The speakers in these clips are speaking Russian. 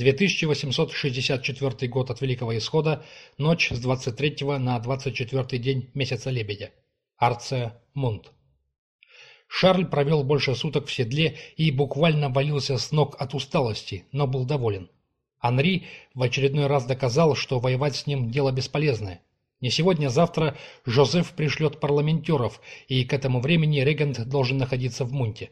2864 год от Великого Исхода, ночь с 23 на 24 день месяца Лебедя. Арция Мунт. Шарль провел больше суток в седле и буквально валился с ног от усталости, но был доволен. Анри в очередной раз доказал, что воевать с ним дело бесполезное. Не сегодня-завтра Жозеф пришлет парламентеров, и к этому времени регент должен находиться в Мунте.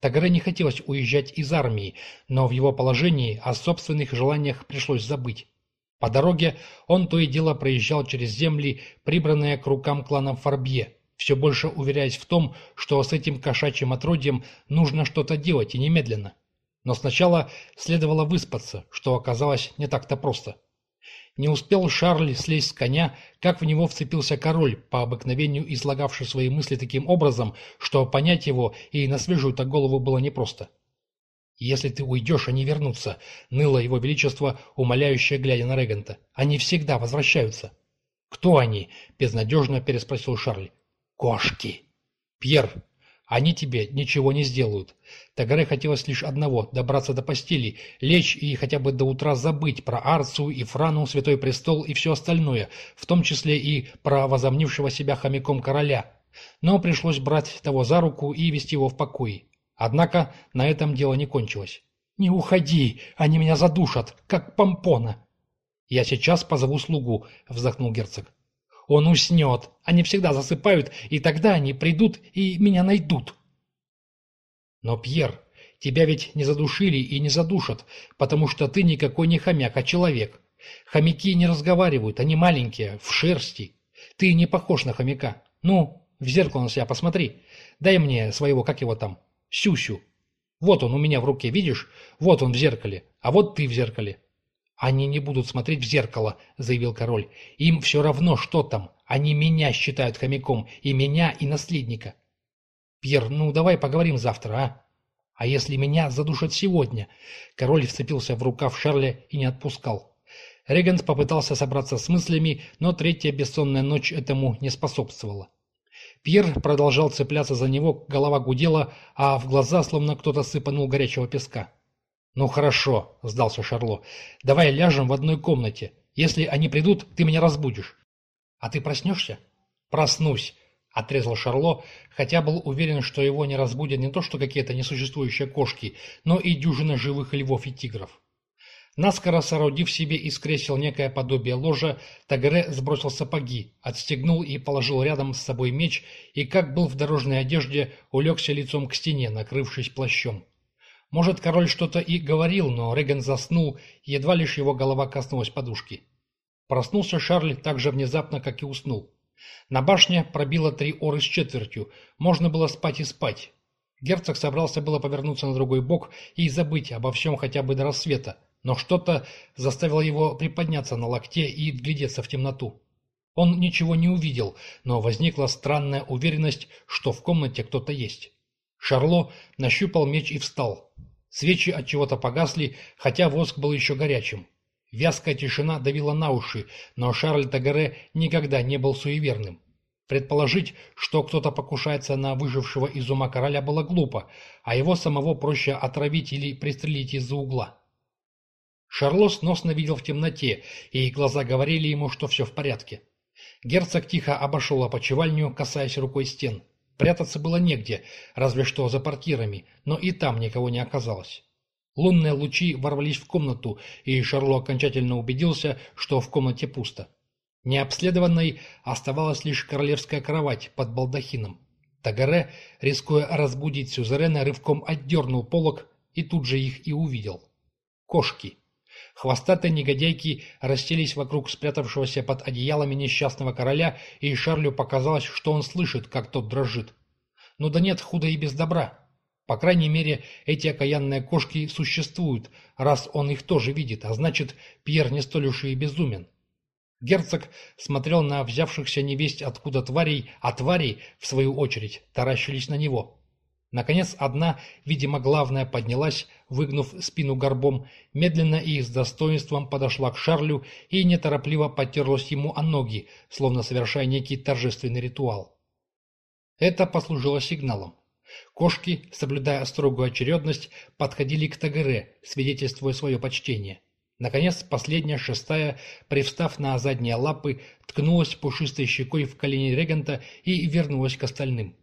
Тагре не хотелось уезжать из армии, но в его положении о собственных желаниях пришлось забыть. По дороге он то и дело проезжал через земли, прибранные к рукам кланом Фарбье, все больше уверяясь в том, что с этим кошачьим отродьем нужно что-то делать и немедленно. Но сначала следовало выспаться, что оказалось не так-то просто. Не успел Шарль слезть с коня, как в него вцепился король, по обыкновению излагавший свои мысли таким образом, что понять его и на свежую-то голову было непросто. «Если ты уйдешь, они вернутся», — ныло его величество, умоляющее, глядя на Регента. «Они всегда возвращаются». «Кто они?» — безнадежно переспросил Шарль. «Кошки!» «Пьер, они тебе ничего не сделают. Тагаре хотелось лишь одного – добраться до постели, лечь и хотя бы до утра забыть про Арцу и Франу, Святой Престол и все остальное, в том числе и про возомнившего себя хомяком короля. Но пришлось брать того за руку и вести его в покой. Однако на этом дело не кончилось. «Не уходи, они меня задушат, как помпона!» «Я сейчас позову слугу», – вздохнул герцог. Он уснет. Они всегда засыпают, и тогда они придут и меня найдут. Но, Пьер, тебя ведь не задушили и не задушат, потому что ты никакой не хомяк, а человек. Хомяки не разговаривают, они маленькие, в шерсти. Ты не похож на хомяка. Ну, в зеркало на себя посмотри. Дай мне своего, как его там, Сюсю. Вот он у меня в руке, видишь? Вот он в зеркале, а вот ты в зеркале. «Они не будут смотреть в зеркало», — заявил король. «Им все равно, что там. Они меня считают хомяком, и меня, и наследника». «Пьер, ну давай поговорим завтра, а?» «А если меня задушат сегодня?» Король вцепился в рукав Шарля и не отпускал. Регент попытался собраться с мыслями, но третья бессонная ночь этому не способствовала. Пьер продолжал цепляться за него, голова гудела, а в глаза словно кто-то сыпанул горячего песка. «Ну хорошо», — сдался Шарло. «Давай ляжем в одной комнате. Если они придут, ты меня разбудишь». «А ты проснешься?» «Проснусь», — отрезал Шарло, хотя был уверен, что его не разбудят не то что какие-то несуществующие кошки, но и дюжина живых львов и тигров. Наскоро соорудив себе из кресел некое подобие ложа, Тагре сбросил сапоги, отстегнул и положил рядом с собой меч и, как был в дорожной одежде, улегся лицом к стене, накрывшись плащом. Может, король что-то и говорил, но Реген заснул, едва лишь его голова коснулась подушки. Проснулся Шарль так же внезапно, как и уснул. На башне пробило три оры с четвертью, можно было спать и спать. Герцог собрался было повернуться на другой бок и забыть обо всем хотя бы до рассвета, но что-то заставило его приподняться на локте и вглядеться в темноту. Он ничего не увидел, но возникла странная уверенность, что в комнате кто-то есть. Шарло нащупал меч и встал. Свечи от чего-то погасли, хотя воск был еще горячим. Вязкая тишина давила на уши, но Шарль Тагаре никогда не был суеверным. Предположить, что кто-то покушается на выжившего из ума короля, было глупо, а его самого проще отравить или пристрелить из-за угла. Шарло сносно видел в темноте, и глаза говорили ему, что все в порядке. Герцог тихо обошел опочивальню, касаясь рукой стен. Прятаться было негде, разве что за портирами, но и там никого не оказалось. Лунные лучи ворвались в комнату, и Шарло окончательно убедился, что в комнате пусто. Необследованной оставалась лишь королевская кровать под балдахином. Тагаре, рискуя разбудить Сюзерена, рывком отдернул полог и тут же их и увидел. Кошки. Хвостатые негодяйки расселись вокруг спрятавшегося под одеялами несчастного короля, и Шарлю показалось, что он слышит, как тот дрожит. Ну да нет худа и без добра. По крайней мере, эти окаянные кошки существуют, раз он их тоже видит, а значит, Пьер не столь уж и безумен. Герцог смотрел на взявшихся невесть откуда тварей, а твари, в свою очередь, таращились на него. Наконец одна, видимо главная, поднялась, выгнув спину горбом, медленно и с достоинством подошла к Шарлю и неторопливо потерлась ему о ноги, словно совершая некий торжественный ритуал. Это послужило сигналом. Кошки, соблюдая строгую очередность, подходили к Тагере, свидетельствуя свое почтение. Наконец, последняя, шестая, привстав на задние лапы, ткнулась пушистой щекой в колени регента и вернулась к остальным.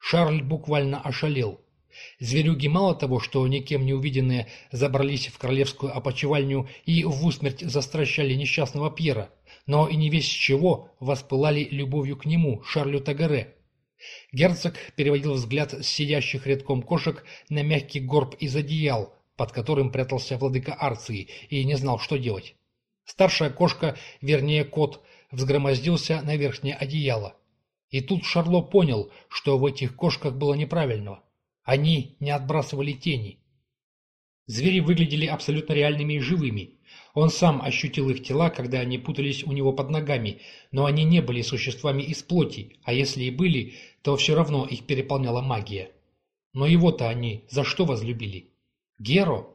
Шарль буквально ошалел. Зверюги мало того, что никем не увиденные забрались в королевскую опочивальню и в усмерть застращали несчастного Пьера, но и не весь чего воспылали любовью к нему, Шарлю Тагаре. Герцог переводил взгляд с сидящих редком кошек на мягкий горб из одеял, под которым прятался владыка Арции, и не знал, что делать. Старшая кошка, вернее кот, взгромоздился на верхнее одеяло. И тут Шарло понял, что в этих кошках было неправильного. Они не отбрасывали тени. Звери выглядели абсолютно реальными и живыми. Он сам ощутил их тела, когда они путались у него под ногами, но они не были существами из плоти, а если и были, то все равно их переполняла магия. Но его-то они за что возлюбили? Геро?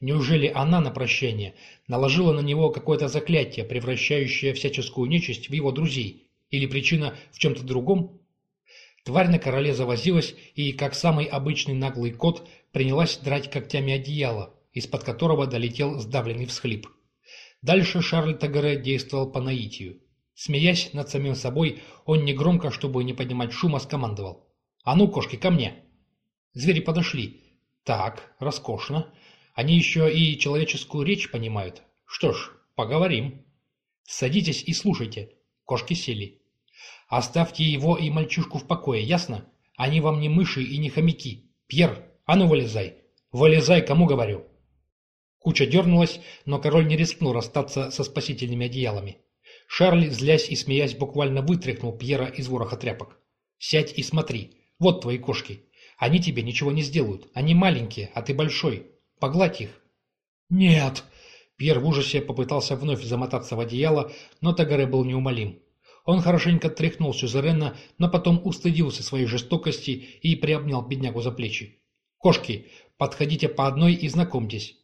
Неужели она на прощание наложила на него какое-то заклятие, превращающее всяческую нечисть в его друзей? Или причина в чем-то другом? Тварь на короле завозилась и, как самый обычный наглый кот, принялась драть когтями одеяло, из-под которого долетел сдавленный всхлип. Дальше Шарль Тагаре действовал по наитию. Смеясь над самим собой, он негромко, чтобы не поднимать шума, скомандовал. «А ну, кошки, ко мне!» Звери подошли. Так, роскошно. Они еще и человеческую речь понимают. Что ж, поговорим. Садитесь и слушайте. Кошки сели. Оставьте его и мальчишку в покое, ясно? Они вам не мыши и не хомяки. Пьер, а ну вылезай. Вылезай, кому говорю. Куча дернулась, но король не рискнул расстаться со спасительными одеялами. Шарль, злясь и смеясь, буквально вытряхнул Пьера из вороха тряпок. «Сядь и смотри. Вот твои кошки. Они тебе ничего не сделают. Они маленькие, а ты большой. Погладь их». «Нет!» Пьер в ужасе попытался вновь замотаться в одеяло, но Тагаре был неумолим. Он хорошенько тряхнул Сюзерена, но потом устыдился своей жестокости и приобнял беднягу за плечи. «Кошки, подходите по одной и знакомьтесь».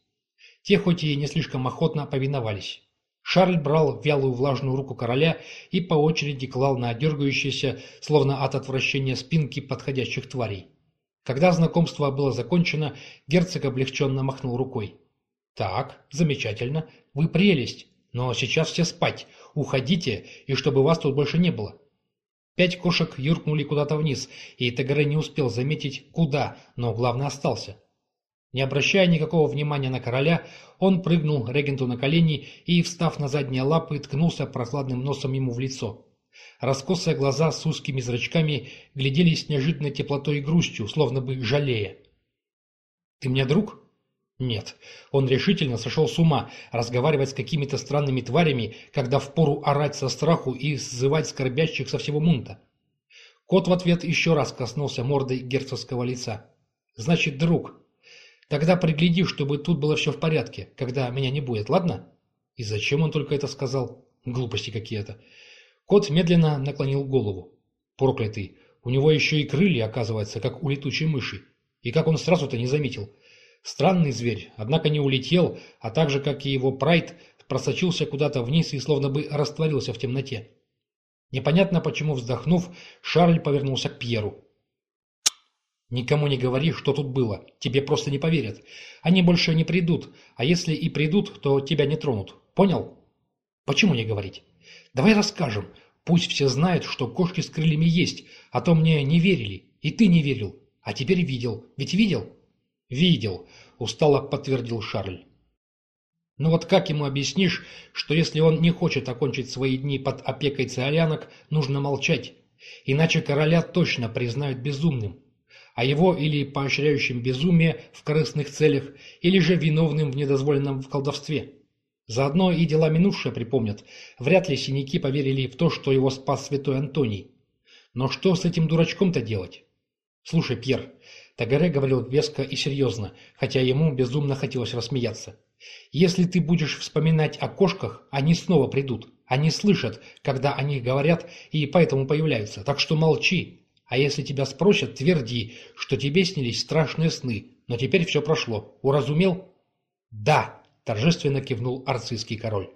Те хоть и не слишком охотно повиновались. Шарль брал вялую влажную руку короля и по очереди клал на дергающиеся, словно от отвращения спинки подходящих тварей. Когда знакомство было закончено, герцог облегченно махнул рукой. «Так, замечательно. Вы прелесть. Но сейчас все спать. Уходите, и чтобы вас тут больше не было». Пять кошек юркнули куда-то вниз, и Тагре не успел заметить, куда, но главное остался. Не обращая никакого внимания на короля, он прыгнул регенту на колени и, встав на задние лапы, ткнулся прохладным носом ему в лицо. Раскосые глаза с узкими зрачками глядели с неожиданной теплотой и грустью, словно бы жалея. «Ты мне друг?» «Нет». Он решительно сошел с ума, разговаривать с какими-то странными тварями, когда впору орать со страху и сзывать скорбящих со всего мунта. Кот в ответ еще раз коснулся мордой герцогского лица. «Значит, друг. Тогда пригляди, чтобы тут было все в порядке, когда меня не будет, ладно?» И зачем он только это сказал? Глупости какие-то. Кот медленно наклонил голову. Проклятый, у него еще и крылья, оказывается, как у летучей мыши. И как он сразу-то не заметил. Странный зверь, однако не улетел, а так же, как и его прайд, просочился куда-то вниз и словно бы растворился в темноте. Непонятно почему вздохнув, Шарль повернулся к Пьеру. «Никому не говори, что тут было. Тебе просто не поверят. Они больше не придут, а если и придут, то тебя не тронут. Понял?» «Почему не говорить?» «Давай расскажем. Пусть все знают, что кошки с крыльями есть, а то мне не верили, и ты не верил, а теперь видел. Ведь видел?» «Видел», — устало подтвердил Шарль. «Ну вот как ему объяснишь, что если он не хочет окончить свои дни под опекой циолянок, нужно молчать, иначе короля точно признают безумным, а его или поощряющим безумие в корыстных целях, или же виновным в недозволенном в колдовстве?» Заодно и дела минувшие припомнят. Вряд ли синяки поверили в то, что его спас святой Антоний. Но что с этим дурачком-то делать? Слушай, Пьер, Тагаре говорил веско и серьезно, хотя ему безумно хотелось рассмеяться. Если ты будешь вспоминать о кошках, они снова придут. Они слышат, когда о них говорят, и поэтому появляются. Так что молчи. А если тебя спросят, тверди, что тебе снились страшные сны, но теперь все прошло. Уразумел? Да торжественно кивнул арцистский король.